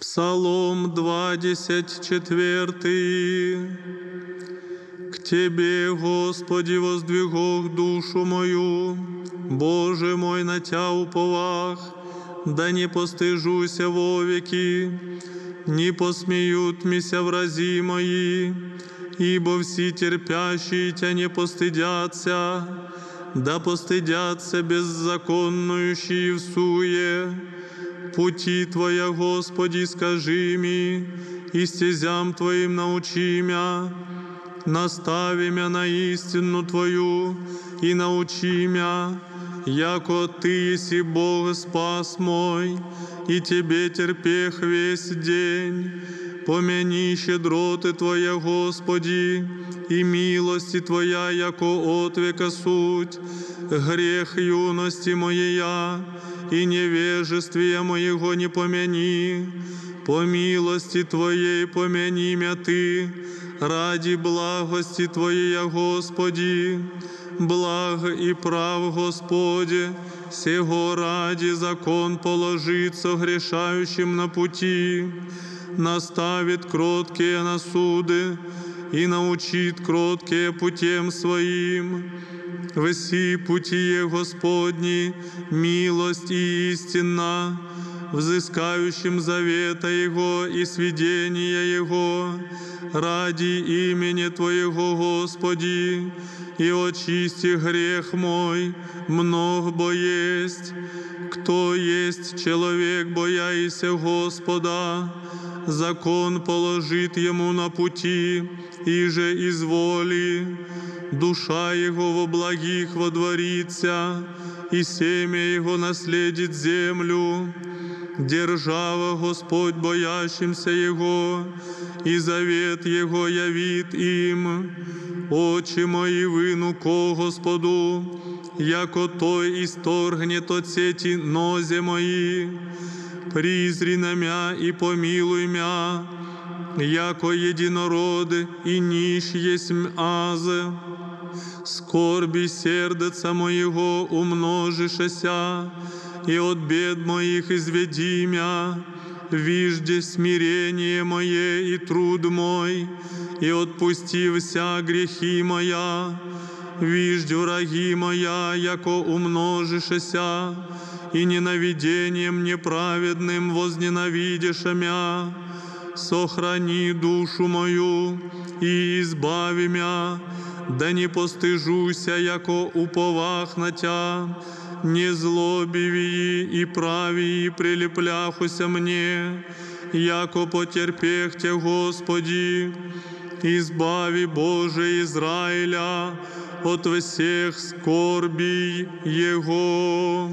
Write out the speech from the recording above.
Псалом 24. К Тебе, Господи, воздвигох душу мою, Боже мой, на Тя уповах, да не постыжуся вовеки, не посмеют мися врази мои, ибо все терпящие Тя не постыдятся, да постыдятся беззаконнующие в суе. Пути Твоя, Господи, скажи ми, и стезям Твоим научи мя, настави мя на истину Твою и научи мя, яко Ты еси Бог спас мой, и Тебе терпех весь день. Помяни щедроты Твоя, Господи, и милости Твоя, яко от века суть, грех юности моєя, и невежествия моего не помяни, по милости Твоей помяни мя Ты, ради благости Твоей, Господи, благо и прав Господи, сего ради закон положится грешающим на пути, наставит кроткие на суды и научит кроткие путем своим. Веси пути Господни, милость и истина, взыскающим завета Его и сведения Его, ради имени Твоего, Господи, и очисти грех мой, мног бо есть. Кто есть человек, бояйся Господа, закон положит ему на пути, и же изволи, душа его во благих водворится, и семя его наследит землю. Держава Господь боящимся Его, и завет Его явит им. Очі мої вину ко Господу, яко той історгнет от сети нозе мої, призри на мя и помилуй мя, яко единород и нищ есмь азе. Скорби сердца моего умножишася, и от бед моих изведи мя, вижде смирение мое и труд мой, и отпусти вся грехи моя, вижде враги моя, яко умножишеся, и ненавидением неправедным возненавидишь мя, сохрани душу мою и избави мя, да не постыжуся, яко уповах на Тя, не злобиві і праві прилепляхуся мне, яко потерпех Тя, Господи, избави Боже Израиля от всех скорбей Его.